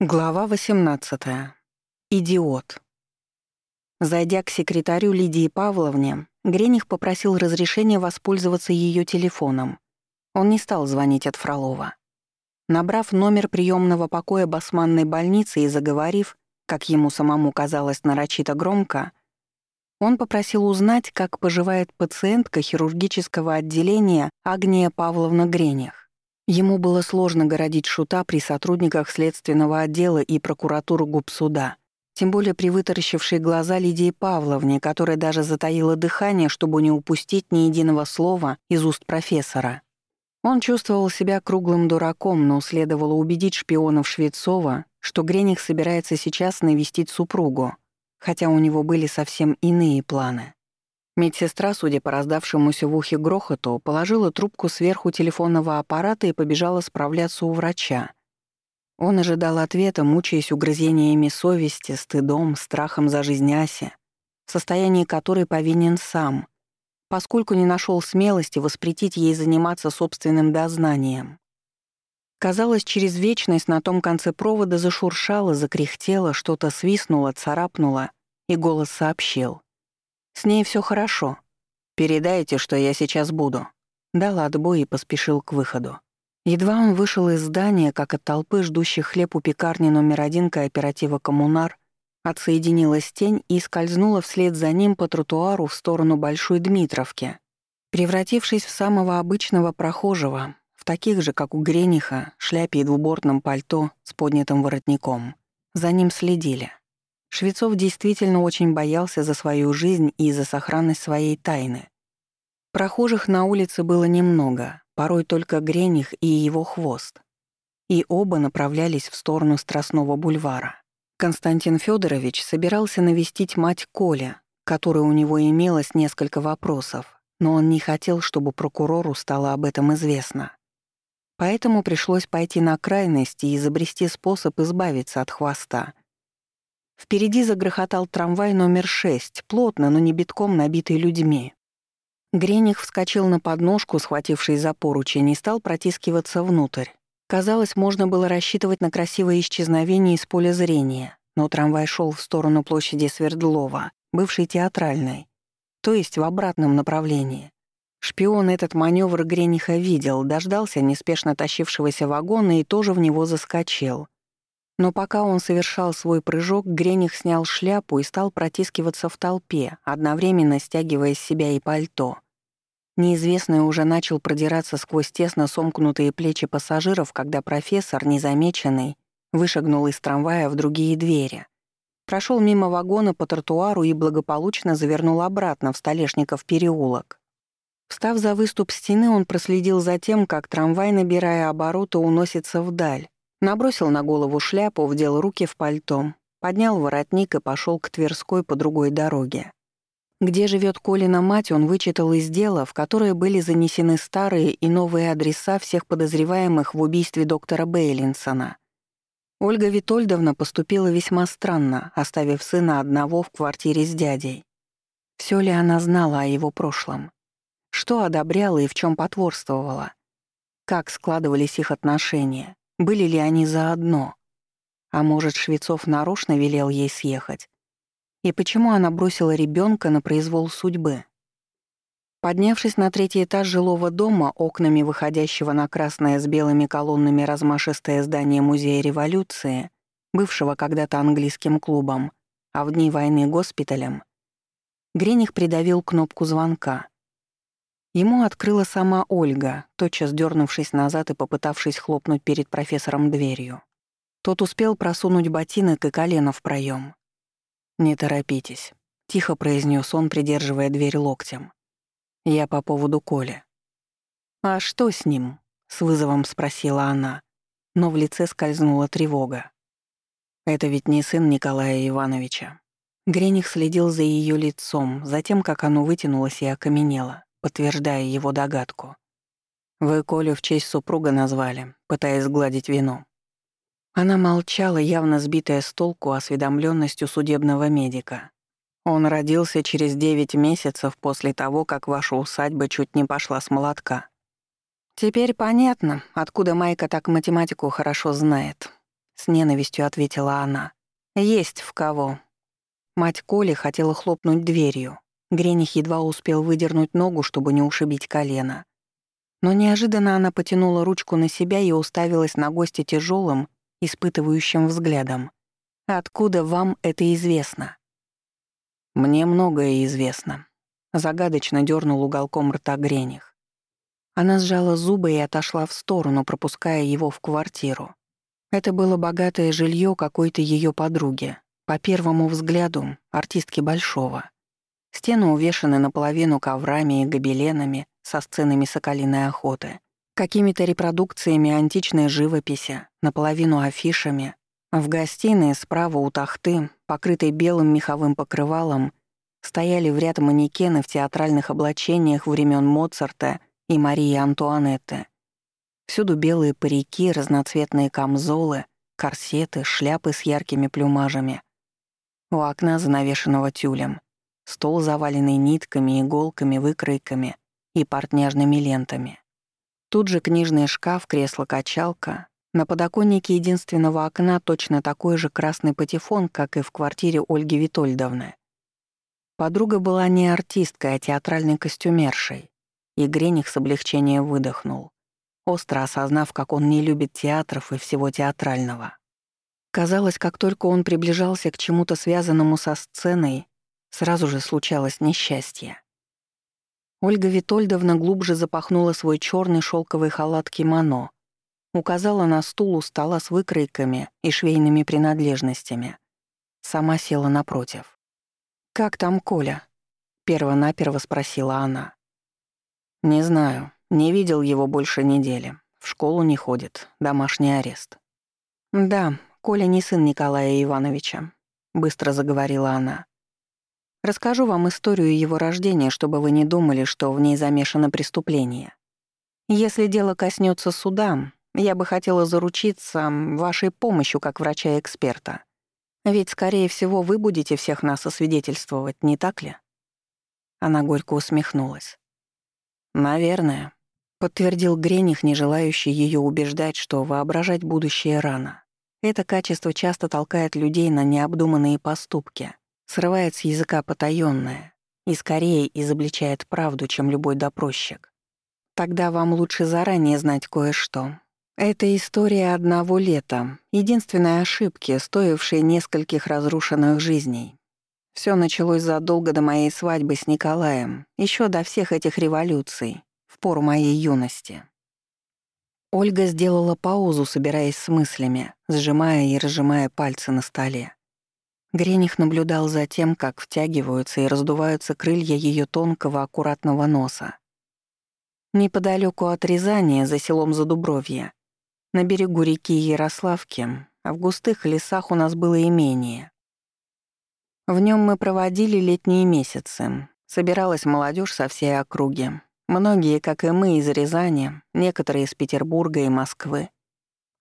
Глава 18. Идиот. Зайдя к секретарю Лидии Павловне, Грених попросил разрешения воспользоваться ее телефоном. Он не стал звонить от Фролова. Набрав номер приемного покоя басманной больницы и заговорив, как ему самому казалось нарочито громко, он попросил узнать, как поживает пациентка хирургического отделения Агния Павловна Грених. Ему было сложно городить шута при сотрудниках следственного отдела и прокуратуры губсуда, тем более при вытаращившей глаза Лидии Павловне, которая даже затаила дыхание, чтобы не упустить ни единого слова из уст профессора. Он чувствовал себя круглым дураком, но следовало убедить шпионов Швецова, что Грених собирается сейчас навестить супругу, хотя у него были совсем иные планы. Медсестра, судя по раздавшемуся в ухе грохоту, положила трубку сверху телефонного аппарата и побежала справляться у врача. Он ожидал ответа, мучаясь угрызениями совести, стыдом, страхом за жизнь Аси, в состоянии которой повинен сам, поскольку не нашел смелости воспретить ей заниматься собственным дознанием. Казалось, через вечность на том конце провода зашуршало, закряхтело, что-то свистнуло, царапнуло, и голос сообщил — с ней все хорошо. Передайте, что я сейчас буду». Дал отбой и поспешил к выходу. Едва он вышел из здания, как от толпы ждущих хлеб у пекарни номер один кооператива «Коммунар» отсоединилась тень и скользнула вслед за ним по тротуару в сторону Большой Дмитровки, превратившись в самого обычного прохожего, в таких же, как у Грениха, шляпе и двубортном пальто с поднятым воротником. За ним следили. Швецов действительно очень боялся за свою жизнь и за сохранность своей тайны. Прохожих на улице было немного, порой только Грених и его хвост. И оба направлялись в сторону Страстного бульвара. Константин Федорович собирался навестить мать Коля, которой у него имелось несколько вопросов, но он не хотел, чтобы прокурору стало об этом известно. Поэтому пришлось пойти на крайности и изобрести способ избавиться от хвоста — Впереди загрохотал трамвай номер шесть, плотно, но не битком набитый людьми. Грених вскочил на подножку, схвативший за поручень, и стал протискиваться внутрь. Казалось, можно было рассчитывать на красивое исчезновение из поля зрения, но трамвай шел в сторону площади Свердлова, бывшей театральной, то есть в обратном направлении. Шпион этот маневр Грениха видел, дождался неспешно тащившегося вагона и тоже в него заскочил — но пока он совершал свой прыжок, Грених снял шляпу и стал протискиваться в толпе, одновременно стягивая с себя и пальто. Неизвестный уже начал продираться сквозь тесно сомкнутые плечи пассажиров, когда профессор, незамеченный, вышагнул из трамвая в другие двери. Прошел мимо вагона по тротуару и благополучно завернул обратно в Столешников переулок. Встав за выступ стены, он проследил за тем, как трамвай, набирая обороты, уносится вдаль, Набросил на голову шляпу, вдел руки в пальто, поднял воротник и пошел к Тверской по другой дороге. Где живет Колина мать, он вычитал из дела, в которое были занесены старые и новые адреса всех подозреваемых в убийстве доктора Бейлинсона. Ольга Витольдовна поступила весьма странно, оставив сына одного в квартире с дядей. Все ли она знала о его прошлом? Что одобряла и в чем потворствовала? Как складывались их отношения? Были ли они заодно? А может, Швецов нарочно велел ей съехать? И почему она бросила ребенка на произвол судьбы? Поднявшись на третий этаж жилого дома, окнами выходящего на красное с белыми колоннами размашистое здание Музея революции, бывшего когда-то английским клубом, а в дни войны госпиталем, Грених придавил кнопку звонка. Ему открыла сама Ольга, тотчас дернувшись назад и попытавшись хлопнуть перед профессором дверью. Тот успел просунуть ботинок и колено в проем. «Не торопитесь», — тихо произнес он, придерживая дверь локтем. «Я по поводу Коли». «А что с ним?» — с вызовом спросила она, но в лице скользнула тревога. «Это ведь не сын Николая Ивановича». Грених следил за ее лицом, за тем, как оно вытянулось и окаменело подтверждая его догадку. «Вы Колю в честь супруга назвали, пытаясь сгладить вину». Она молчала, явно сбитая с толку осведомленностью судебного медика. Он родился через девять месяцев после того, как ваша усадьба чуть не пошла с молотка. Теперь понятно, откуда Майка так математику хорошо знает. с ненавистью ответила она. «Есть в кого». Мать Коли хотела хлопнуть дверью. Грених едва успел выдернуть ногу, чтобы не ушибить колено. Но неожиданно она потянула ручку на себя и уставилась на гостя тяжелым, испытывающим взглядом. «Откуда вам это известно?» «Мне многое известно», — загадочно дернул уголком рта Грених. Она сжала зубы и отошла в сторону, пропуская его в квартиру. Это было богатое жилье какой-то ее подруги, по первому взгляду, артистки Большого. Стены увешаны наполовину коврами и гобеленами со сценами соколиной охоты, какими-то репродукциями античной живописи, наполовину афишами. В гостиной справа у тахты, покрытой белым меховым покрывалом, стояли в ряд манекены в театральных облачениях времен Моцарта и Марии Антуанетты. Всюду белые парики, разноцветные камзолы, корсеты, шляпы с яркими плюмажами. У окна, занавешенного тюлем, стол, заваленный нитками, иголками, выкройками и портняжными лентами. Тут же книжный шкаф, кресло-качалка. На подоконнике единственного окна точно такой же красный патефон, как и в квартире Ольги Витольдовны. Подруга была не артисткой, а театральной костюмершей. И Грених с облегчением выдохнул, остро осознав, как он не любит театров и всего театрального. Казалось, как только он приближался к чему-то связанному со сценой, сразу же случалось несчастье. Ольга Витольдовна глубже запахнула свой черный шелковый халат кимоно, указала на стул у стола с выкройками и швейными принадлежностями. Сама села напротив. «Как там Коля?» — перво-наперво спросила она. «Не знаю. Не видел его больше недели. В школу не ходит. Домашний арест». «Да, Коля не сын Николая Ивановича», — быстро заговорила она. Расскажу вам историю его рождения, чтобы вы не думали, что в ней замешано преступление. Если дело коснется суда, я бы хотела заручиться вашей помощью как врача-эксперта. Ведь, скорее всего, вы будете всех нас освидетельствовать, не так ли?» Она горько усмехнулась. «Наверное», — подтвердил Грених, не желающий ее убеждать, что воображать будущее рано. Это качество часто толкает людей на необдуманные поступки, срывает с языка потаённое и скорее изобличает правду, чем любой допросчик. Тогда вам лучше заранее знать кое-что. Это история одного лета, единственной ошибки, стоившей нескольких разрушенных жизней. Все началось задолго до моей свадьбы с Николаем, еще до всех этих революций, в пору моей юности. Ольга сделала паузу, собираясь с мыслями, сжимая и разжимая пальцы на столе. Грених наблюдал за тем, как втягиваются и раздуваются крылья ее тонкого, аккуратного носа. Неподалеку от Рязани, за селом Задубровье, на берегу реки Ярославки, а в густых лесах у нас было имение. В нем мы проводили летние месяцы. Собиралась молодежь со всей округи. Многие, как и мы, из Рязани, некоторые из Петербурга и Москвы.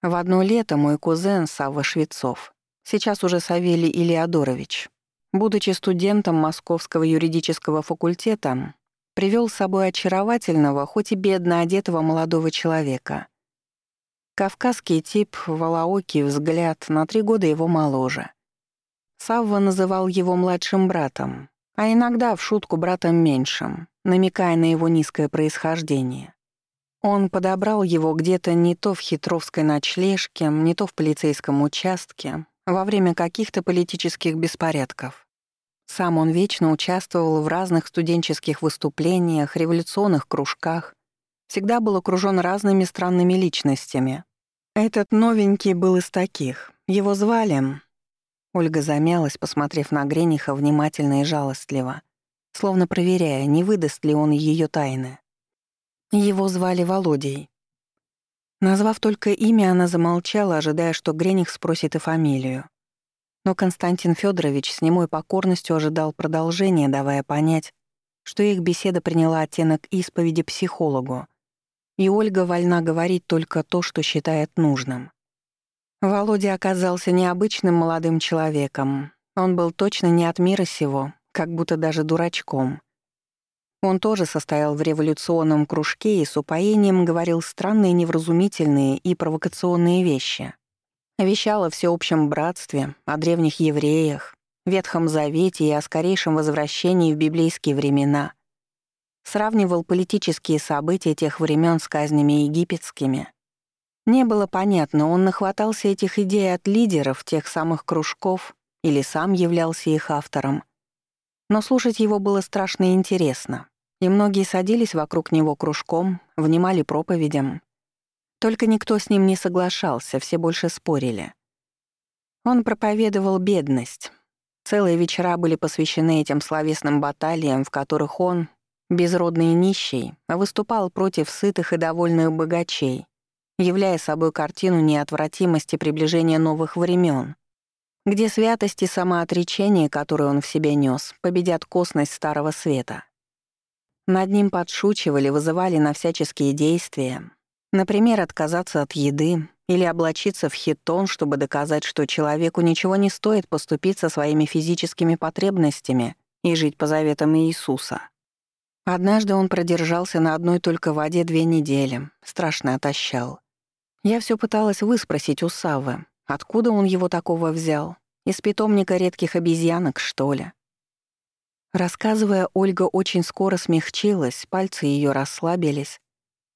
В одно лето мой кузен Савва Швецов сейчас уже Савелий Илиадорович, будучи студентом Московского юридического факультета, привел с собой очаровательного, хоть и бедно одетого молодого человека. Кавказский тип, волоокий взгляд, на три года его моложе. Савва называл его младшим братом, а иногда в шутку братом меньшим, намекая на его низкое происхождение. Он подобрал его где-то не то в хитровской ночлежке, не то в полицейском участке, во время каких-то политических беспорядков. Сам он вечно участвовал в разных студенческих выступлениях, революционных кружках, всегда был окружён разными странными личностями. Этот новенький был из таких. Его звали... Ольга замялась, посмотрев на Грениха внимательно и жалостливо, словно проверяя, не выдаст ли он её тайны. Его звали Володей. Назвав только имя, она замолчала, ожидая, что Грених спросит и фамилию. Но Константин Федорович с немой покорностью ожидал продолжения, давая понять, что их беседа приняла оттенок исповеди психологу, и Ольга вольна говорить только то, что считает нужным. Володя оказался необычным молодым человеком. Он был точно не от мира сего, как будто даже дурачком. Он тоже состоял в революционном кружке и с упоением говорил странные, невразумительные и провокационные вещи. Вещал о всеобщем братстве, о древних евреях, Ветхом Завете и о скорейшем возвращении в библейские времена. Сравнивал политические события тех времен с казнями египетскими. Не было понятно, он нахватался этих идей от лидеров тех самых кружков или сам являлся их автором. Но слушать его было страшно интересно, и многие садились вокруг него кружком, внимали проповедям. Только никто с ним не соглашался, все больше спорили. Он проповедовал бедность. Целые вечера были посвящены этим словесным баталиям, в которых он, безродный и нищий, выступал против сытых и довольных богачей, являя собой картину неотвратимости приближения новых времен, где святость и самоотречение, которые он в себе нес, победят косность Старого Света. Над ним подшучивали, вызывали на всяческие действия. Например, отказаться от еды или облачиться в хитон, чтобы доказать, что человеку ничего не стоит поступить со своими физическими потребностями и жить по заветам Иисуса. Однажды он продержался на одной только воде две недели, страшно отощал. Я все пыталась выспросить у Саввы, откуда он его такого взял, из питомника редких обезьянок, что ли. Рассказывая, Ольга очень скоро смягчилась, пальцы ее расслабились.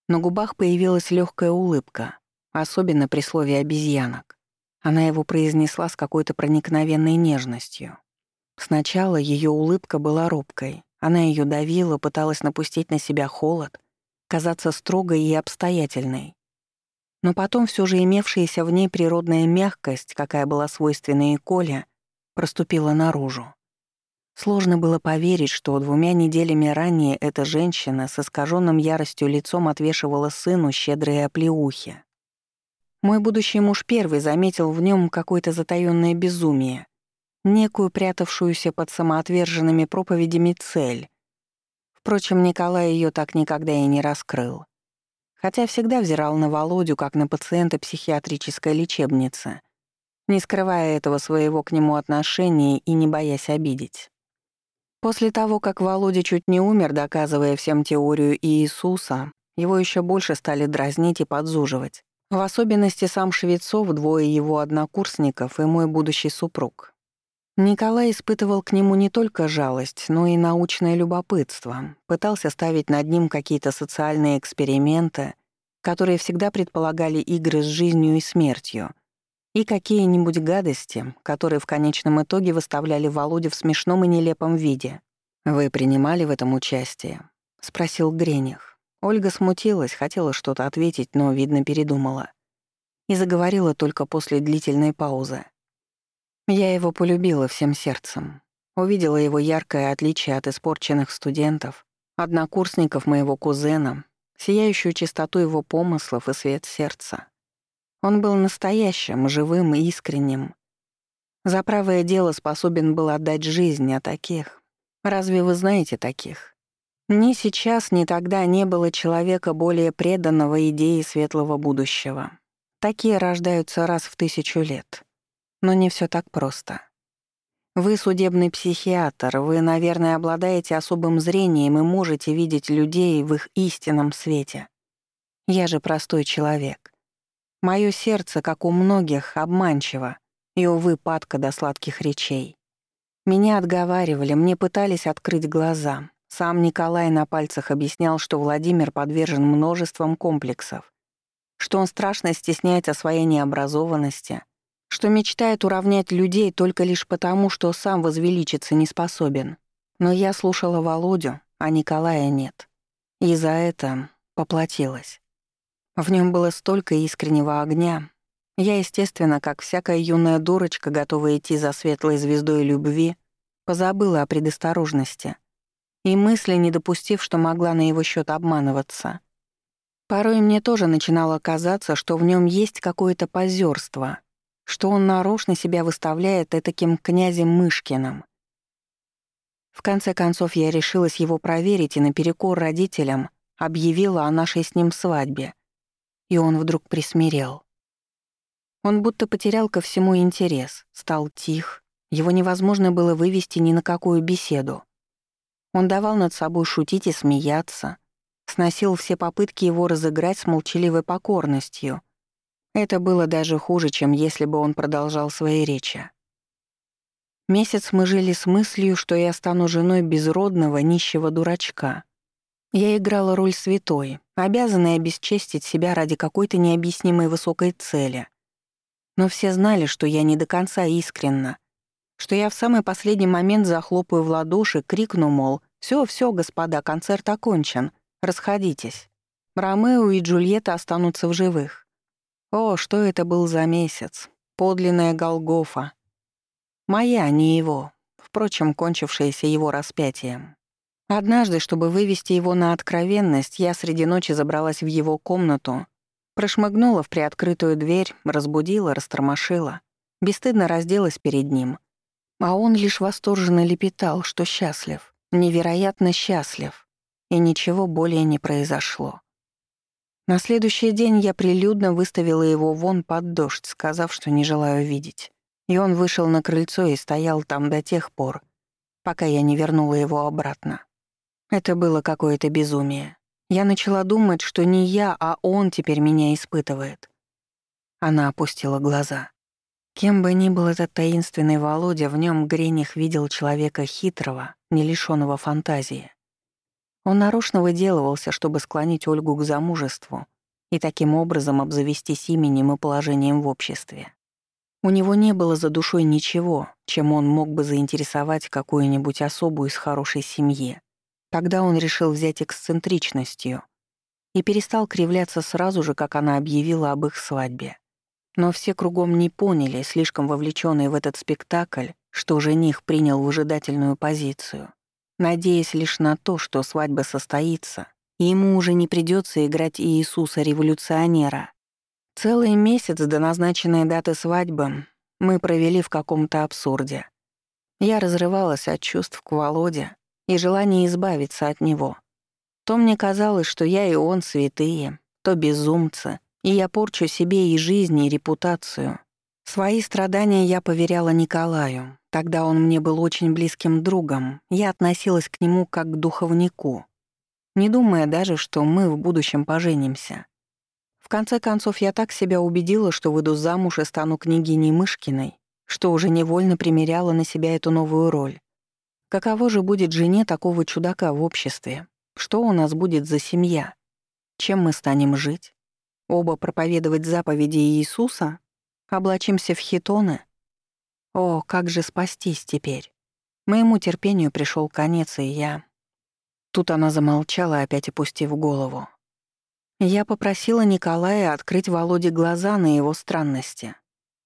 На губах появилась легкая улыбка, особенно при слове «обезьянок». Она его произнесла с какой-то проникновенной нежностью. Сначала ее улыбка была робкой. Она ее давила, пыталась напустить на себя холод, казаться строгой и обстоятельной. Но потом все же имевшаяся в ней природная мягкость, какая была свойственна и Коле, проступила наружу. Сложно было поверить, что двумя неделями ранее эта женщина с искаженным яростью лицом отвешивала сыну щедрые оплеухи. Мой будущий муж первый заметил в нем какое-то затаённое безумие, некую прятавшуюся под самоотверженными проповедями цель. Впрочем, Николай ее так никогда и не раскрыл. Хотя всегда взирал на Володю как на пациента психиатрической лечебницы, не скрывая этого своего к нему отношения и не боясь обидеть. После того, как Володя чуть не умер, доказывая всем теорию Иисуса, его еще больше стали дразнить и подзуживать. В особенности сам Швецов, двое его однокурсников и мой будущий супруг. Николай испытывал к нему не только жалость, но и научное любопытство, пытался ставить над ним какие-то социальные эксперименты, которые всегда предполагали игры с жизнью и смертью — и какие-нибудь гадости, которые в конечном итоге выставляли Володю в смешном и нелепом виде. «Вы принимали в этом участие?» — спросил Грених. Ольга смутилась, хотела что-то ответить, но, видно, передумала. И заговорила только после длительной паузы. Я его полюбила всем сердцем. Увидела его яркое отличие от испорченных студентов, однокурсников моего кузена, сияющую чистоту его помыслов и свет сердца. Он был настоящим, живым и искренним. За правое дело способен был отдать жизнь, а таких... Разве вы знаете таких? Ни сейчас, ни тогда не было человека более преданного идее светлого будущего. Такие рождаются раз в тысячу лет. Но не все так просто. Вы судебный психиатр, вы, наверное, обладаете особым зрением и можете видеть людей в их истинном свете. Я же простой человек. Моё сердце, как у многих, обманчиво, и, увы, падка до сладких речей. Меня отговаривали, мне пытались открыть глаза. Сам Николай на пальцах объяснял, что Владимир подвержен множествам комплексов, что он страшно стесняется своей необразованности, что мечтает уравнять людей только лишь потому, что сам возвеличиться не способен. Но я слушала Володю, а Николая нет. И за это поплатилась. В нем было столько искреннего огня. Я, естественно, как всякая юная дурочка, готовая идти за светлой звездой любви, позабыла о предосторожности и мысли, не допустив, что могла на его счет обманываться. Порой мне тоже начинало казаться, что в нем есть какое-то позерство, что он нарочно себя выставляет таким князем Мышкиным. В конце концов, я решилась его проверить и наперекор родителям объявила о нашей с ним свадьбе — и он вдруг присмирел. Он будто потерял ко всему интерес, стал тих, его невозможно было вывести ни на какую беседу. Он давал над собой шутить и смеяться, сносил все попытки его разыграть с молчаливой покорностью, Это было даже хуже, чем если бы он продолжал свои речи. Месяц мы жили с мыслью, что я стану женой безродного, нищего дурачка. Я играла роль святой, обязанной обесчестить себя ради какой-то необъяснимой высокой цели. Но все знали, что я не до конца искренна, что я в самый последний момент захлопаю в ладоши, крикну, мол, «Всё, всё, господа, концерт окончен, расходитесь». Ромео и Джульетта останутся в живых. О, что это был за месяц. Подлинная Голгофа. Моя, не его. Впрочем, кончившаяся его распятием. Однажды, чтобы вывести его на откровенность, я среди ночи забралась в его комнату, прошмыгнула в приоткрытую дверь, разбудила, растормошила, бесстыдно разделась перед ним. А он лишь восторженно лепетал, что счастлив, невероятно счастлив, и ничего более не произошло. На следующий день я прилюдно выставила его вон под дождь, сказав, что не желаю видеть. И он вышел на крыльцо и стоял там до тех пор, пока я не вернула его обратно. Это было какое-то безумие. Я начала думать, что не я, а он теперь меня испытывает. Она опустила глаза. Кем бы ни был этот таинственный Володя, в нем Грених видел человека хитрого, не лишённого фантазии. Он нарочно выделывался, чтобы склонить Ольгу к замужеству и таким образом обзавестись именем и положением в обществе. У него не было за душой ничего, чем он мог бы заинтересовать какую-нибудь особу из хорошей семьи. Тогда он решил взять эксцентричностью и перестал кривляться сразу же, как она объявила об их свадьбе. Но все кругом не поняли, слишком вовлеченные в этот спектакль, что жених принял выжидательную позицию надеясь лишь на то, что свадьба состоится, и ему уже не придется играть Иисуса-революционера. Целый месяц до назначенной даты свадьбы мы провели в каком-то абсурде. Я разрывалась от чувств к Володе и желания избавиться от него. То мне казалось, что я и он святые, то безумцы, и я порчу себе и жизнь, и репутацию. Свои страдания я поверяла Николаю, Тогда он мне был очень близким другом, я относилась к нему как к духовнику, не думая даже, что мы в будущем поженимся. В конце концов, я так себя убедила, что выйду замуж и стану княгиней Мышкиной, что уже невольно примеряла на себя эту новую роль. Каково же будет жене такого чудака в обществе? Что у нас будет за семья? Чем мы станем жить? Оба проповедовать заповеди Иисуса? Облачимся в хитоны — о, как же спастись теперь? Моему терпению пришел конец, и я... Тут она замолчала, опять опустив голову. Я попросила Николая открыть Володе глаза на его странности,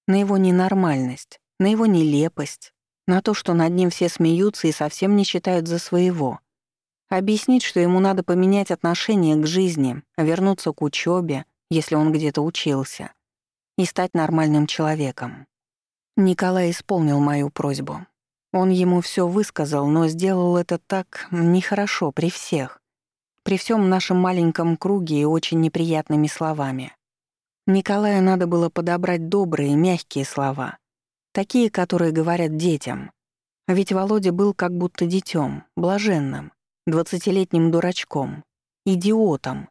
на его ненормальность, на его нелепость, на то, что над ним все смеются и совсем не считают за своего. Объяснить, что ему надо поменять отношение к жизни, вернуться к учебе, если он где-то учился, и стать нормальным человеком. Николай исполнил мою просьбу. Он ему все высказал, но сделал это так нехорошо при всех. При всем нашем маленьком круге и очень неприятными словами. Николаю надо было подобрать добрые, мягкие слова. Такие, которые говорят детям. Ведь Володя был как будто детем, блаженным, двадцатилетним дурачком, идиотом.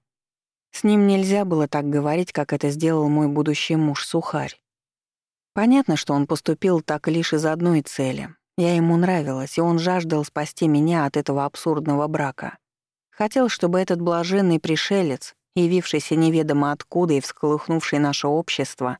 С ним нельзя было так говорить, как это сделал мой будущий муж Сухарь. Понятно, что он поступил так лишь из одной цели. Я ему нравилась, и он жаждал спасти меня от этого абсурдного брака. Хотел, чтобы этот блаженный пришелец, явившийся неведомо откуда и всколыхнувший наше общество,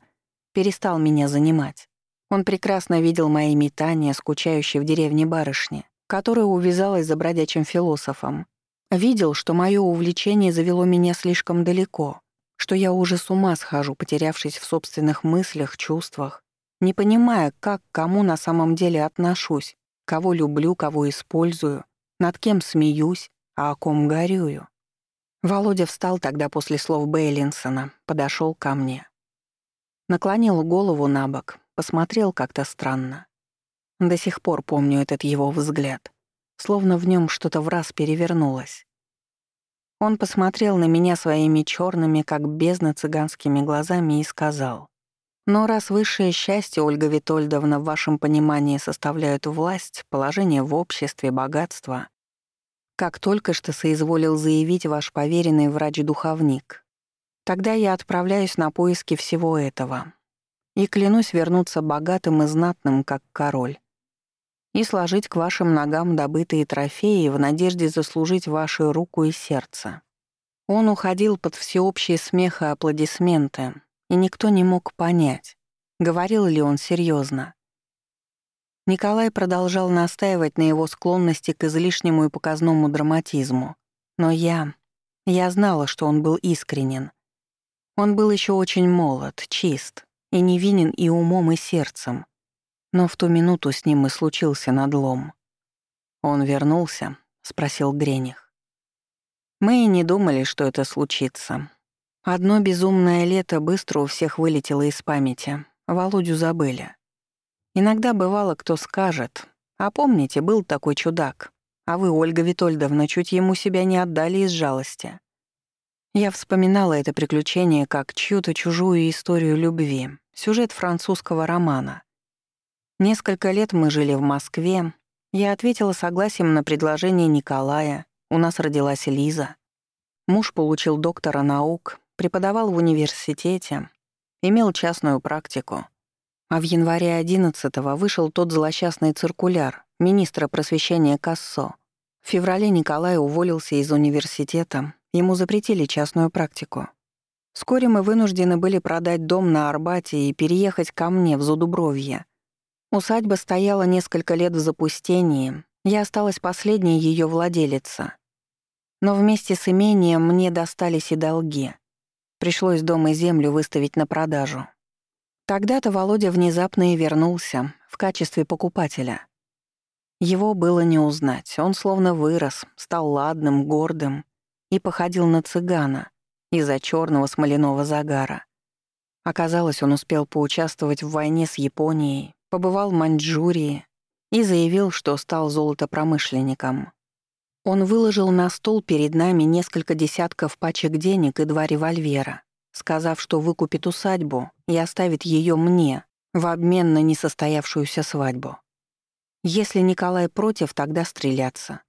перестал меня занимать. Он прекрасно видел мои метания, скучающие в деревне барышни, которая увязалась за бродячим философом. Видел, что мое увлечение завело меня слишком далеко, что я уже с ума схожу, потерявшись в собственных мыслях, чувствах, не понимая, как к кому на самом деле отношусь, кого люблю, кого использую, над кем смеюсь, а о ком горюю. Володя встал тогда после слов Бейлинсона, подошел ко мне. Наклонил голову на бок, посмотрел как-то странно. До сих пор помню этот его взгляд, словно в нем что-то в раз перевернулось. Он посмотрел на меня своими черными, как бездна цыганскими глазами и сказал — но раз высшее счастье, Ольга Витольдовна, в вашем понимании составляют власть, положение в обществе, богатство, как только что соизволил заявить ваш поверенный врач-духовник, Тогда я отправляюсь на поиски всего этого. И клянусь вернуться богатым и знатным, как король. И сложить к вашим ногам добытые трофеи в надежде заслужить вашу руку и сердце. Он уходил под всеобщий смех и аплодисменты, и никто не мог понять, говорил ли он серьезно. Николай продолжал настаивать на его склонности к излишнему и показному драматизму. Но я... Я знала, что он был искренен. Он был еще очень молод, чист, и невинен и умом, и сердцем. Но в ту минуту с ним и случился надлом. «Он вернулся?» — спросил Грених. Мы и не думали, что это случится. Одно безумное лето быстро у всех вылетело из памяти. Володю забыли. Иногда бывало, кто скажет. А помните, был такой чудак. А вы, Ольга Витольдовна, чуть ему себя не отдали из жалости. Я вспоминала это приключение как чью-то чужую историю любви, сюжет французского романа. Несколько лет мы жили в Москве. Я ответила согласием на предложение Николая. У нас родилась Лиза. Муж получил доктора наук, преподавал в университете, имел частную практику. А в январе 11-го вышел тот злосчастный циркуляр министра просвещения Кассо. В феврале Николай уволился из университета, Ему запретили частную практику. Вскоре мы вынуждены были продать дом на Арбате и переехать ко мне в Зудубровье. Усадьба стояла несколько лет в запустении, я осталась последней ее владелица. Но вместе с имением мне достались и долги. Пришлось дом и землю выставить на продажу. Тогда-то Володя внезапно и вернулся в качестве покупателя. Его было не узнать, он словно вырос, стал ладным, гордым, и походил на цыгана из-за черного смоляного загара. Оказалось, он успел поучаствовать в войне с Японией, побывал в Маньчжурии и заявил, что стал золотопромышленником. Он выложил на стол перед нами несколько десятков пачек денег и два револьвера, сказав, что выкупит усадьбу и оставит ее мне в обмен на несостоявшуюся свадьбу. Если Николай против, тогда стреляться.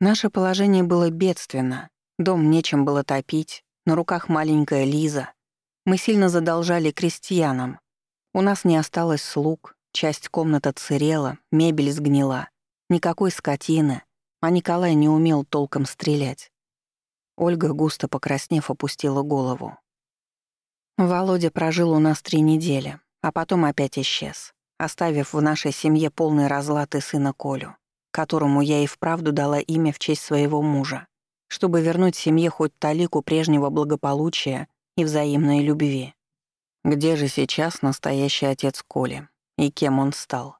Наше положение было бедственно. Дом нечем было топить, на руках маленькая Лиза. Мы сильно задолжали крестьянам. У нас не осталось слуг, часть комнат отсырела, мебель сгнила. Никакой скотины, а Николай не умел толком стрелять. Ольга, густо покраснев, опустила голову. Володя прожил у нас три недели, а потом опять исчез, оставив в нашей семье полный разлад и сына Колю которому я и вправду дала имя в честь своего мужа, чтобы вернуть семье хоть талику прежнего благополучия и взаимной любви. Где же сейчас настоящий отец Коли и кем он стал?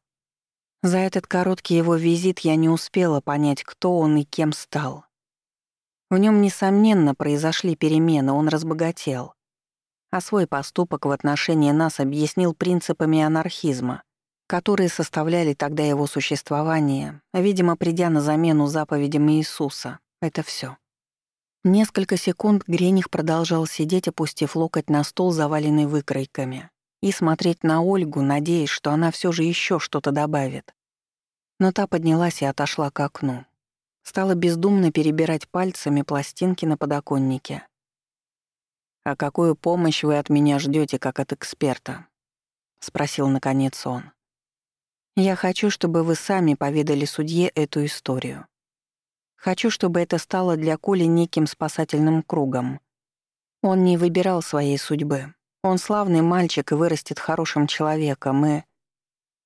За этот короткий его визит я не успела понять, кто он и кем стал. В нем несомненно, произошли перемены, он разбогател. А свой поступок в отношении нас объяснил принципами анархизма, которые составляли тогда его существование, видимо, придя на замену заповедям Иисуса. Это все. Несколько секунд Грених продолжал сидеть, опустив локоть на стол, заваленный выкройками, и смотреть на Ольгу, надеясь, что она все же еще что-то добавит. Но та поднялась и отошла к окну. Стала бездумно перебирать пальцами пластинки на подоконнике. «А какую помощь вы от меня ждете, как от эксперта?» — спросил наконец он. Я хочу, чтобы вы сами поведали судье эту историю. Хочу, чтобы это стало для Коли неким спасательным кругом. Он не выбирал своей судьбы. Он славный мальчик и вырастет хорошим человеком, и...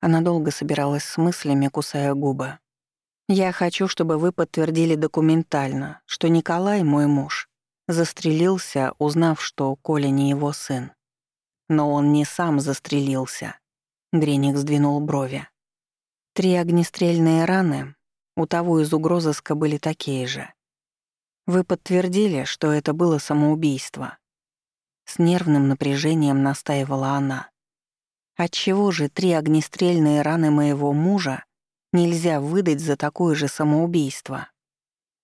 Она долго собиралась с мыслями, кусая губы. «Я хочу, чтобы вы подтвердили документально, что Николай, мой муж, застрелился, узнав, что Коля не его сын. Но он не сам застрелился». Греник сдвинул брови. Три огнестрельные раны у того из угрозыска были такие же. Вы подтвердили, что это было самоубийство. С нервным напряжением настаивала она. Отчего же три огнестрельные раны моего мужа нельзя выдать за такое же самоубийство?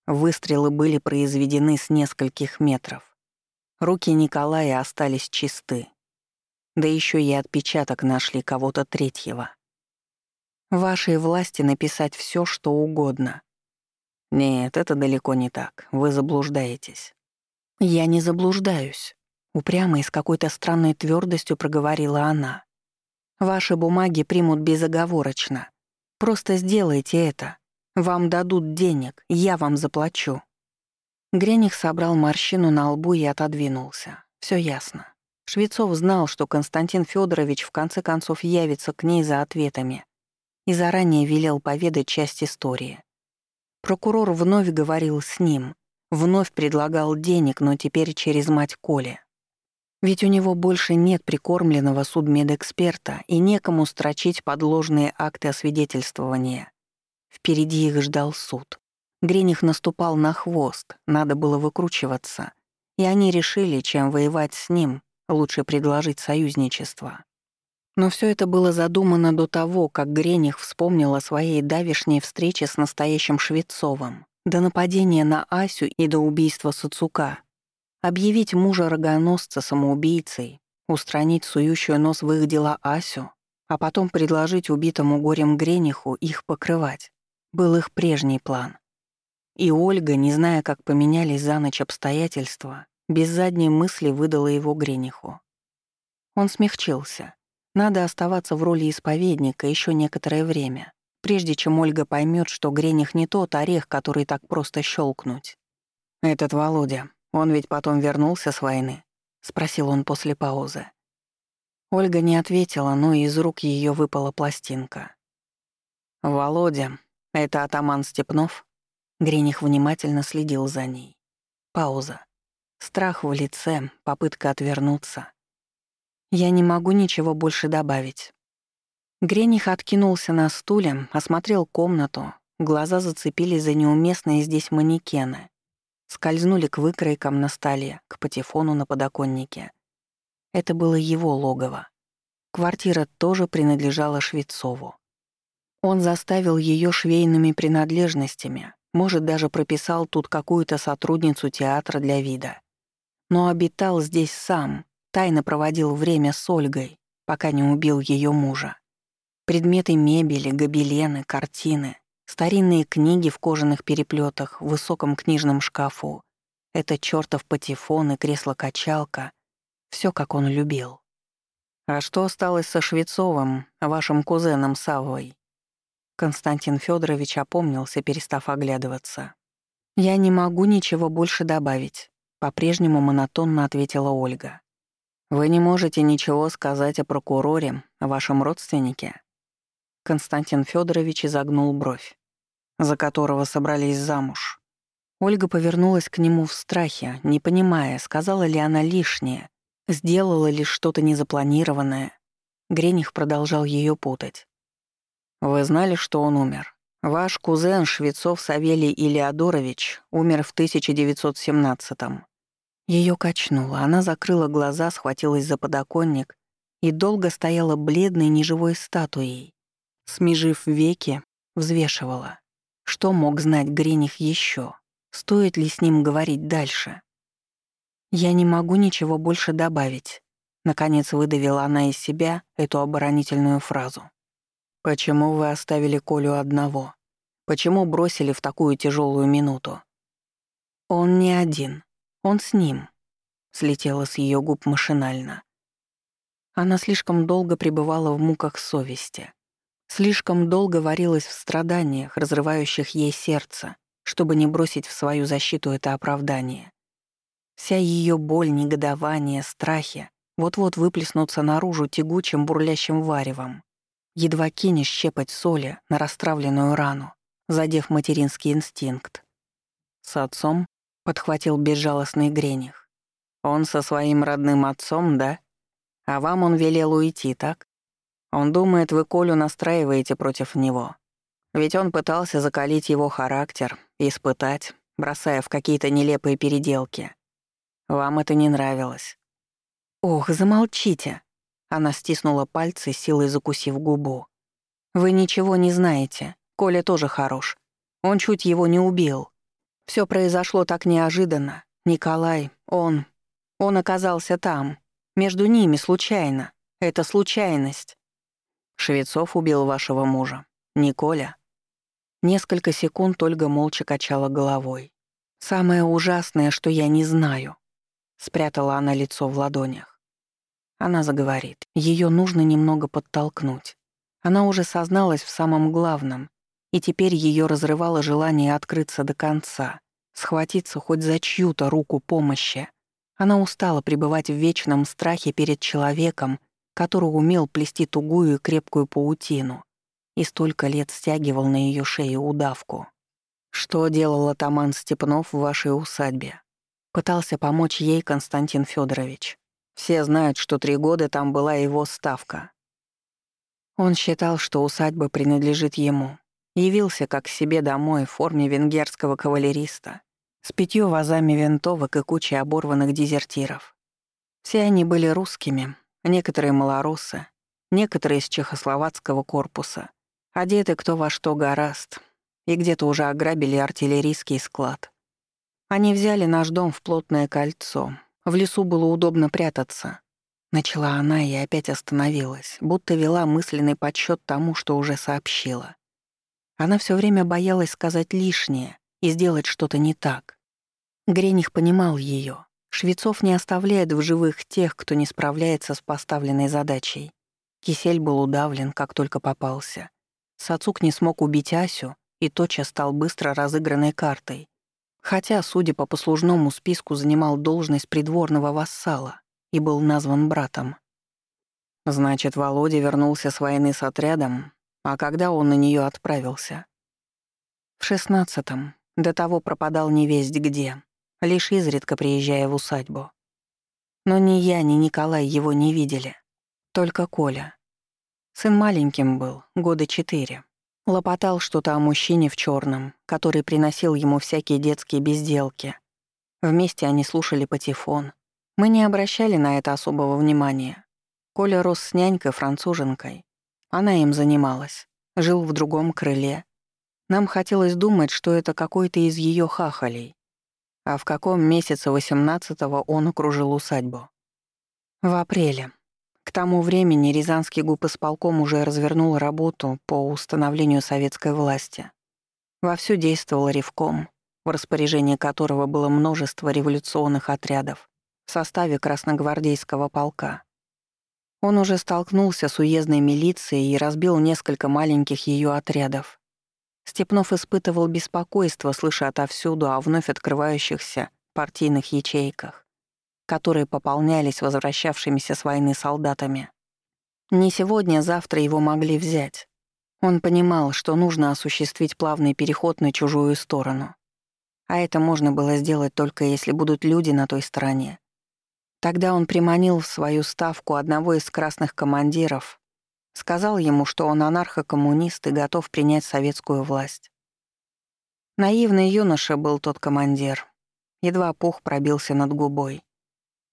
Выстрелы были произведены с нескольких метров. Руки Николая остались чисты. Да еще и отпечаток нашли кого-то третьего вашей власти написать все, что угодно. Нет, это далеко не так. Вы заблуждаетесь. Я не заблуждаюсь. Упрямо и с какой-то странной твердостью проговорила она. «Ваши бумаги примут безоговорочно. Просто сделайте это. Вам дадут денег, я вам заплачу». Грених собрал морщину на лбу и отодвинулся. Все ясно. Швецов знал, что Константин Федорович в конце концов явится к ней за ответами и заранее велел поведать часть истории. Прокурор вновь говорил с ним, вновь предлагал денег, но теперь через мать Коли. Ведь у него больше нет прикормленного судмедэксперта и некому строчить подложные акты освидетельствования. Впереди их ждал суд. Грених наступал на хвост, надо было выкручиваться. И они решили, чем воевать с ним, лучше предложить союзничество. Но все это было задумано до того, как Грених вспомнил о своей давешней встрече с настоящим Швецовым, до нападения на Асю и до убийства Сацука. Объявить мужа рогоносца самоубийцей, устранить сующую нос в их дела Асю, а потом предложить убитому горем Грениху их покрывать, был их прежний план. И Ольга, не зная, как поменялись за ночь обстоятельства, без задней мысли выдала его Грениху. Он смягчился. Надо оставаться в роли исповедника еще некоторое время, прежде чем Ольга поймет, что Грених не тот орех, который так просто щелкнуть. «Этот Володя, он ведь потом вернулся с войны?» — спросил он после паузы. Ольга не ответила, но из рук ее выпала пластинка. «Володя, это атаман Степнов?» Грених внимательно следил за ней. Пауза. Страх в лице, попытка отвернуться. Я не могу ничего больше добавить. Грених откинулся на стуле, осмотрел комнату, глаза зацепились за неуместные здесь манекены скользнули к выкройкам на столе, к патефону на подоконнике. Это было его логово. Квартира тоже принадлежала Швецову. Он заставил ее швейными принадлежностями, может, даже прописал тут какую-то сотрудницу театра для вида. Но обитал здесь сам, тайно проводил время с Ольгой, пока не убил ее мужа. Предметы мебели, гобелены, картины Старинные книги в кожаных переплетах в высоком книжном шкафу. Это чертов патефон и кресло-качалка. Все, как он любил. «А что осталось со Швецовым, вашим кузеном Саввой?» Константин Федорович опомнился, перестав оглядываться. «Я не могу ничего больше добавить», — по-прежнему монотонно ответила Ольга. «Вы не можете ничего сказать о прокуроре, о вашем родственнике?» Константин Федорович изогнул бровь за которого собрались замуж. Ольга повернулась к нему в страхе, не понимая, сказала ли она лишнее, сделала ли что-то незапланированное. Грених продолжал ее путать. «Вы знали, что он умер? Ваш кузен Швецов Савелий Илиадорович умер в 1917-м». Ее качнуло, она закрыла глаза, схватилась за подоконник и долго стояла бледной неживой статуей. Смежив веки, взвешивала. Что мог знать Грених еще? Стоит ли с ним говорить дальше? «Я не могу ничего больше добавить», — наконец выдавила она из себя эту оборонительную фразу. «Почему вы оставили Колю одного? Почему бросили в такую тяжелую минуту?» «Он не один. Он с ним», — слетела с ее губ машинально. Она слишком долго пребывала в муках совести. Слишком долго варилась в страданиях, разрывающих ей сердце, чтобы не бросить в свою защиту это оправдание. Вся ее боль, негодование, страхи вот-вот выплеснутся наружу тягучим бурлящим варевом. Едва кинешь щепать соли на расстравленную рану, задев материнский инстинкт. С отцом подхватил безжалостный грених. Он со своим родным отцом, да? А вам он велел уйти, так? Он думает, вы Колю настраиваете против него. Ведь он пытался закалить его характер, испытать, бросая в какие-то нелепые переделки. Вам это не нравилось. «Ох, замолчите!» Она стиснула пальцы, силой закусив губу. «Вы ничего не знаете. Коля тоже хорош. Он чуть его не убил. Все произошло так неожиданно. Николай, он... Он оказался там. Между ними случайно. Это случайность. Швецов убил вашего мужа. Николя. Несколько секунд Ольга молча качала головой. Самое ужасное, что я не знаю. Спрятала она лицо в ладонях. Она заговорит. Ее нужно немного подтолкнуть. Она уже созналась в самом главном, и теперь ее разрывало желание открыться до конца, схватиться хоть за чью-то руку помощи. Она устала пребывать в вечном страхе перед человеком, который умел плести тугую и крепкую паутину и столько лет стягивал на ее шее удавку. Что делал атаман Степнов в вашей усадьбе? Пытался помочь ей Константин Федорович. Все знают, что три года там была его ставка. Он считал, что усадьба принадлежит ему. Явился как себе домой в форме венгерского кавалериста, с пятью вазами винтовок и кучей оборванных дезертиров. Все они были русскими, некоторые малорусы, некоторые из чехословацкого корпуса, одеты кто во что гораст, и где-то уже ограбили артиллерийский склад. Они взяли наш дом в плотное кольцо. В лесу было удобно прятаться. Начала она и опять остановилась, будто вела мысленный подсчет тому, что уже сообщила. Она все время боялась сказать лишнее и сделать что-то не так. Грених понимал ее. Швецов не оставляет в живых тех, кто не справляется с поставленной задачей. Кисель был удавлен, как только попался. Сацук не смог убить Асю, и тотчас стал быстро разыгранной картой, хотя, судя по послужному списку, занимал должность придворного вассала и был назван братом. Значит, Володя вернулся с войны с отрядом, а когда он на нее отправился? В шестнадцатом. До того пропадал невесть где, лишь изредка приезжая в усадьбу. Но ни я, ни Николай его не видели. Только Коля. Сын маленьким был, года четыре. Лопотал что-то о мужчине в черном, который приносил ему всякие детские безделки. Вместе они слушали патефон. Мы не обращали на это особого внимания. Коля рос с нянькой, француженкой. Она им занималась. Жил в другом крыле. Нам хотелось думать, что это какой-то из ее хахалей. А в каком месяце 18-го он окружил усадьбу? В апреле. К тому времени Рязанский губ исполком уже развернул работу по установлению советской власти. Вовсю действовал Ревком, в распоряжении которого было множество революционных отрядов в составе Красногвардейского полка. Он уже столкнулся с уездной милицией и разбил несколько маленьких ее отрядов. Степнов испытывал беспокойство, слыша отовсюду о вновь открывающихся партийных ячейках которые пополнялись возвращавшимися с войны солдатами. Не сегодня, завтра его могли взять. Он понимал, что нужно осуществить плавный переход на чужую сторону. А это можно было сделать только если будут люди на той стороне. Тогда он приманил в свою ставку одного из красных командиров, сказал ему, что он анархокоммунист и готов принять советскую власть. Наивный юноша был тот командир. Едва пух пробился над губой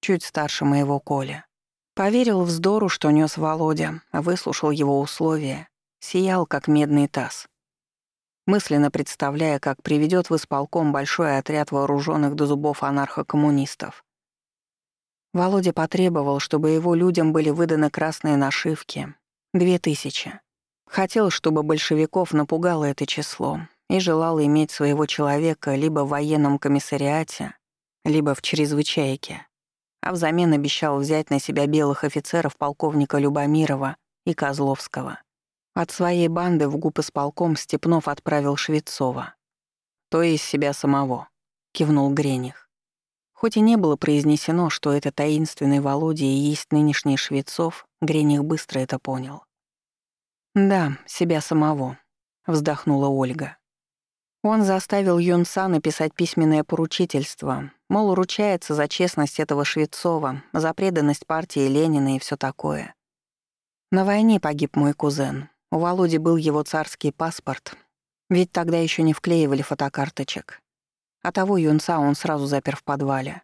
чуть старше моего Коля. Поверил вздору, что нес Володя, выслушал его условия, сиял, как медный таз. Мысленно представляя, как приведет в исполком большой отряд вооруженных до зубов анархокоммунистов. Володя потребовал, чтобы его людям были выданы красные нашивки. Две тысячи. Хотел, чтобы большевиков напугало это число и желал иметь своего человека либо в военном комиссариате, либо в чрезвычайке а взамен обещал взять на себя белых офицеров полковника Любомирова и Козловского. От своей банды в губ исполком Степнов отправил Швецова. «То есть себя самого», — кивнул Грених. Хоть и не было произнесено, что это таинственный Володя и есть нынешний Швецов, Грених быстро это понял. «Да, себя самого», — вздохнула Ольга. Он заставил Юнса написать письменное поручительство, мол, ручается за честность этого Швецова, за преданность партии Ленина и все такое. На войне погиб мой кузен. У Володи был его царский паспорт, ведь тогда еще не вклеивали фотокарточек. А того юнца он сразу запер в подвале.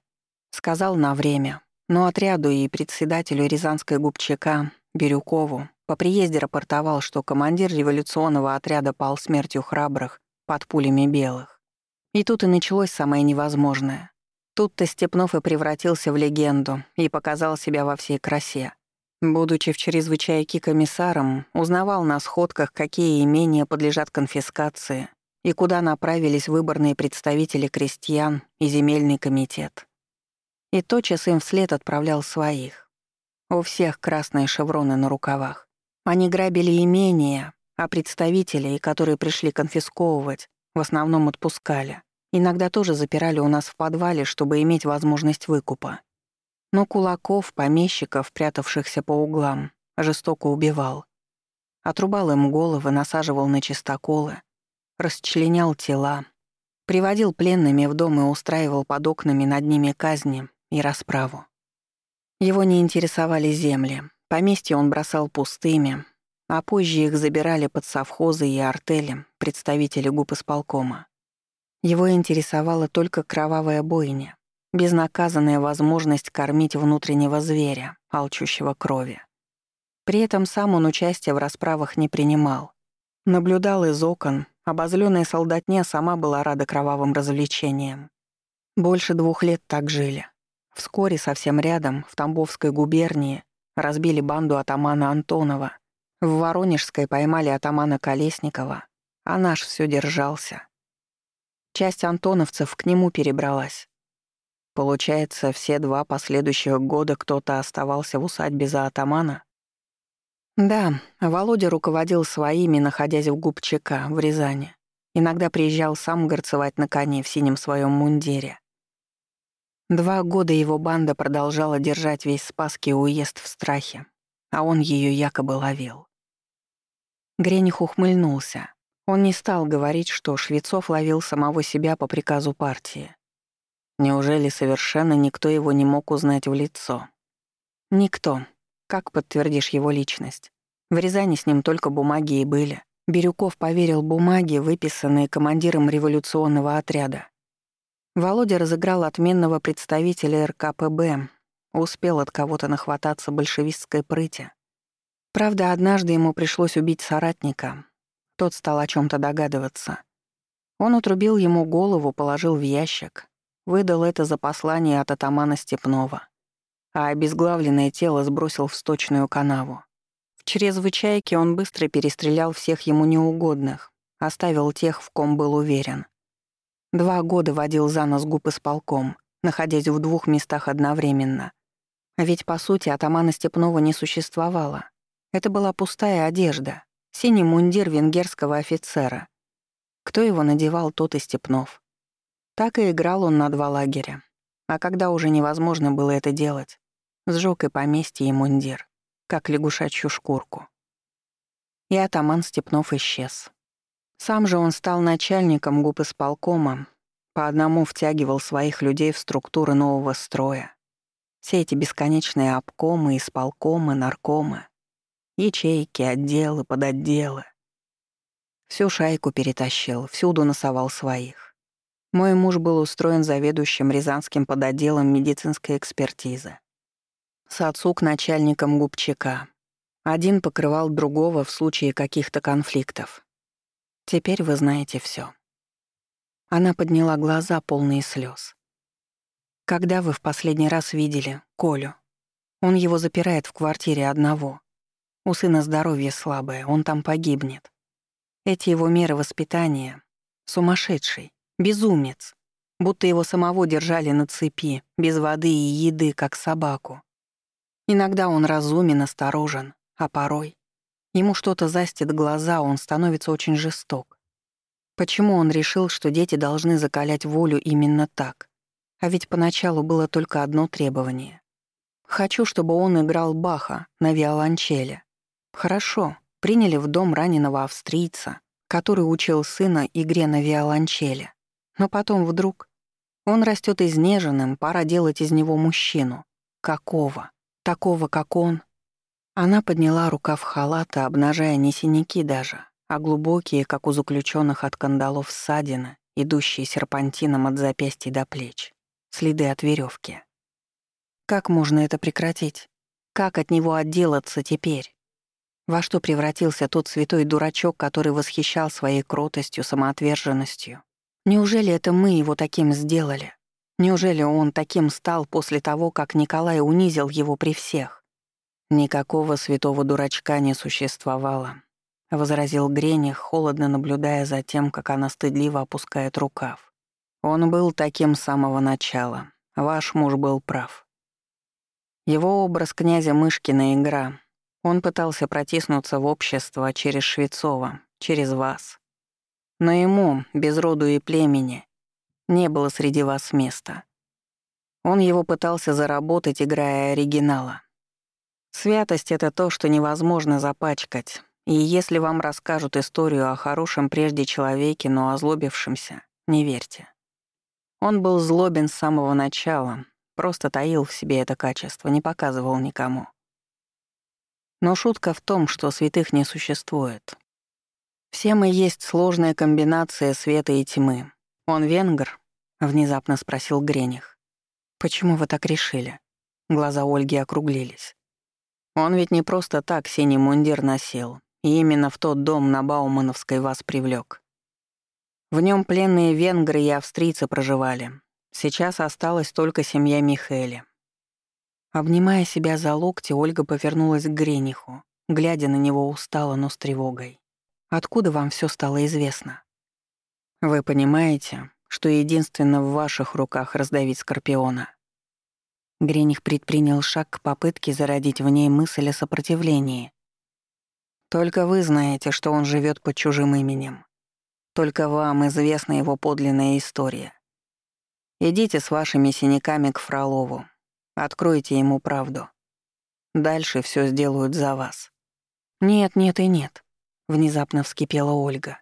Сказал на время, но отряду и председателю Рязанской губчака Бирюкову по приезде рапортовал, что командир революционного отряда пал смертью храбрых под пулями белых. И тут и началось самое невозможное. Тут-то Степнов и превратился в легенду и показал себя во всей красе. Будучи в чрезвычайке комиссаром, узнавал на сходках, какие имения подлежат конфискации и куда направились выборные представители крестьян и земельный комитет. И тотчас им вслед отправлял своих. У всех красные шевроны на рукавах. Они грабили имения, а представителей, которые пришли конфисковывать, в основном отпускали. Иногда тоже запирали у нас в подвале, чтобы иметь возможность выкупа. Но кулаков, помещиков, прятавшихся по углам, жестоко убивал. Отрубал им головы, насаживал на чистоколы, расчленял тела, приводил пленными в дом и устраивал под окнами над ними казни и расправу. Его не интересовали земли, поместья он бросал пустыми, а позже их забирали под совхозы и артели, представители губ исполкома. Его интересовала только кровавая бойня, безнаказанная возможность кормить внутреннего зверя, алчущего крови. При этом сам он участия в расправах не принимал. Наблюдал из окон, обозлённая солдатня сама была рада кровавым развлечениям. Больше двух лет так жили. Вскоре совсем рядом, в Тамбовской губернии, разбили банду атамана Антонова. В Воронежской поймали атамана Колесникова, а наш все держался. Часть антоновцев к нему перебралась. Получается, все два последующих года кто-то оставался в усадьбе за атамана? Да, Володя руководил своими, находясь в Губчака, в Рязани. Иногда приезжал сам горцевать на коне в синем своем мундире. Два года его банда продолжала держать весь Спасский уезд в страхе, а он ее якобы ловил. Грених ухмыльнулся. Он не стал говорить, что Швецов ловил самого себя по приказу партии. Неужели совершенно никто его не мог узнать в лицо? Никто. Как подтвердишь его личность? В Рязани с ним только бумаги и были. Бирюков поверил бумаге, выписанные командиром революционного отряда. Володя разыграл отменного представителя РКПБ, успел от кого-то нахвататься большевистской прыти. Правда, однажды ему пришлось убить соратника, тот стал о чем то догадываться. Он отрубил ему голову, положил в ящик, выдал это за послание от атамана Степнова, а обезглавленное тело сбросил в сточную канаву. В чрезвычайке он быстро перестрелял всех ему неугодных, оставил тех, в ком был уверен. Два года водил за нос губ исполком, находясь в двух местах одновременно. Ведь, по сути, атамана Степнова не существовало. Это была пустая одежда, Синий мундир венгерского офицера. Кто его надевал, тот и Степнов. Так и играл он на два лагеря. А когда уже невозможно было это делать, сжёг и поместье, и мундир, как лягушачью шкурку. И атаман Степнов исчез. Сам же он стал начальником губ исполкома, по одному втягивал своих людей в структуры нового строя. Все эти бесконечные обкомы, исполкомы, наркомы. Ячейки, отделы, подотделы. Всю шайку перетащил, всюду носовал своих. Мой муж был устроен заведующим Рязанским подотделом медицинской экспертизы. Сацук начальником губчака. Один покрывал другого в случае каких-то конфликтов. Теперь вы знаете все. Она подняла глаза, полные слез. Когда вы в последний раз видели Колю? Он его запирает в квартире одного. У сына здоровье слабое, он там погибнет. Эти его меры воспитания — сумасшедший, безумец. Будто его самого держали на цепи, без воды и еды, как собаку. Иногда он разумен, осторожен, а порой ему что-то застит глаза, он становится очень жесток. Почему он решил, что дети должны закалять волю именно так? А ведь поначалу было только одно требование. Хочу, чтобы он играл Баха на виолончели. Хорошо, приняли в дом раненого австрийца, который учил сына игре на виолончели. Но потом вдруг он растет изнеженным, пора делать из него мужчину. Какого? Такого, как он? Она подняла рукав халата, обнажая не синяки даже, а глубокие, как у заключенных от кандалов ссадины, идущие серпантином от запястья до плеч, следы от веревки. Как можно это прекратить? Как от него отделаться теперь? Во что превратился тот святой дурачок, который восхищал своей кротостью, самоотверженностью? Неужели это мы его таким сделали? Неужели он таким стал после того, как Николай унизил его при всех? Никакого святого дурачка не существовало, — возразил Грених, холодно наблюдая за тем, как она стыдливо опускает рукав. Он был таким с самого начала, Ваш муж был прав. Его образ князя Мышкина — игра. Он пытался протиснуться в общество через Швецова, через вас. Но ему, без роду и племени, не было среди вас места. Он его пытался заработать, играя оригинала. Святость — это то, что невозможно запачкать, и если вам расскажут историю о хорошем прежде человеке, но озлобившемся, не верьте. Он был злобен с самого начала, просто таил в себе это качество, не показывал никому. Но шутка в том, что святых не существует. Все мы есть сложная комбинация света и тьмы. Он венгр? внезапно спросил Грених. «Почему вы так решили?» Глаза Ольги округлились. «Он ведь не просто так синий мундир носил, и именно в тот дом на Баумановской вас привлек. В нем пленные венгры и австрийцы проживали. Сейчас осталась только семья Михели». Обнимая себя за локти, Ольга повернулась к Грениху, глядя на него устало, но с тревогой. «Откуда вам все стало известно?» «Вы понимаете, что единственно в ваших руках раздавить Скорпиона. Грених предпринял шаг к попытке зародить в ней мысль о сопротивлении. «Только вы знаете, что он живет под чужим именем. Только вам известна его подлинная история. Идите с вашими синяками к Фролову. Откройте ему правду. Дальше все сделают за вас». «Нет, нет и нет», — внезапно вскипела Ольга.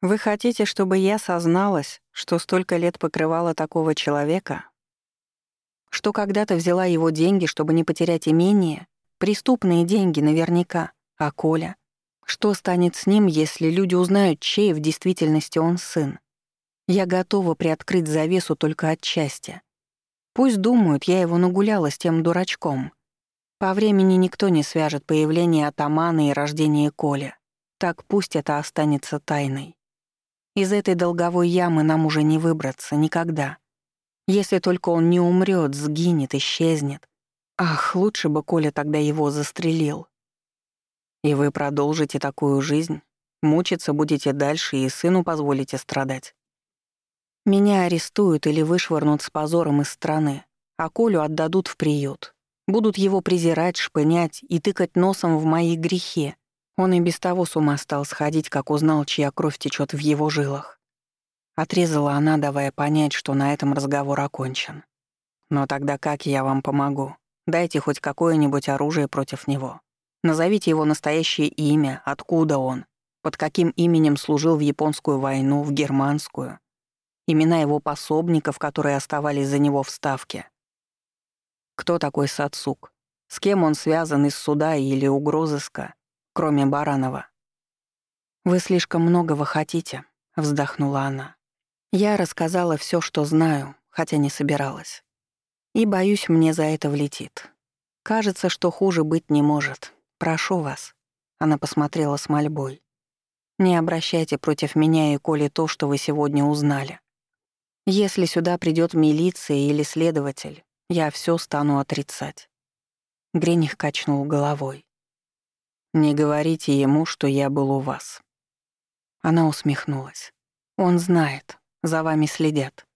«Вы хотите, чтобы я созналась, что столько лет покрывала такого человека, что когда-то взяла его деньги, чтобы не потерять имение, преступные деньги наверняка, а Коля? Что станет с ним, если люди узнают, чей в действительности он сын? Я готова приоткрыть завесу только от счастья. Пусть думают, я его нагуляла с тем дурачком. По времени никто не свяжет появление атамана и рождение Коля. Так пусть это останется тайной. Из этой долговой ямы нам уже не выбраться никогда. Если только он не умрет, сгинет, исчезнет. Ах, лучше бы Коля тогда его застрелил. И вы продолжите такую жизнь? Мучиться будете дальше и сыну позволите страдать? Меня арестуют или вышвырнут с позором из страны, а Колю отдадут в приют. Будут его презирать, шпынять и тыкать носом в мои грехи. Он и без того с ума стал сходить, как узнал, чья кровь течет в его жилах. Отрезала она, давая понять, что на этом разговор окончен. «Но тогда как я вам помогу? Дайте хоть какое-нибудь оружие против него. Назовите его настоящее имя, откуда он, под каким именем служил в японскую войну, в германскую. Имена его пособников, которые оставались за него в Ставке. Кто такой Сацук? С кем он связан из суда или угрозыска, кроме Баранова? «Вы слишком многого хотите», — вздохнула она. Я рассказала все, что знаю, хотя не собиралась. И, боюсь, мне за это влетит. Кажется, что хуже быть не может. Прошу вас. Она посмотрела с мольбой. Не обращайте против меня и Коли то, что вы сегодня узнали. Если сюда придет милиция или следователь, я все стану отрицать. Грених качнул головой. «Не говорите ему, что я был у вас». Она усмехнулась. «Он знает, за вами следят».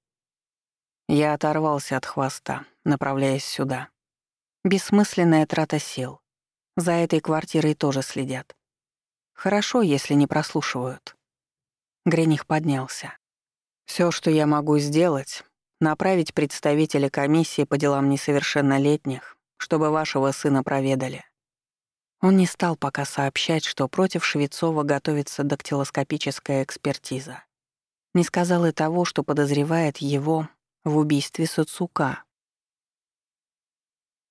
Я оторвался от хвоста, направляясь сюда. Бессмысленная трата сил. За этой квартирой тоже следят. Хорошо, если не прослушивают. Грених поднялся. Все, что я могу сделать, направить представителя комиссии по делам несовершеннолетних, чтобы вашего сына проведали. Он не стал пока сообщать, что против Швецова готовится дактилоскопическая экспертиза. Не сказал и того, что подозревает его в убийстве Сацука,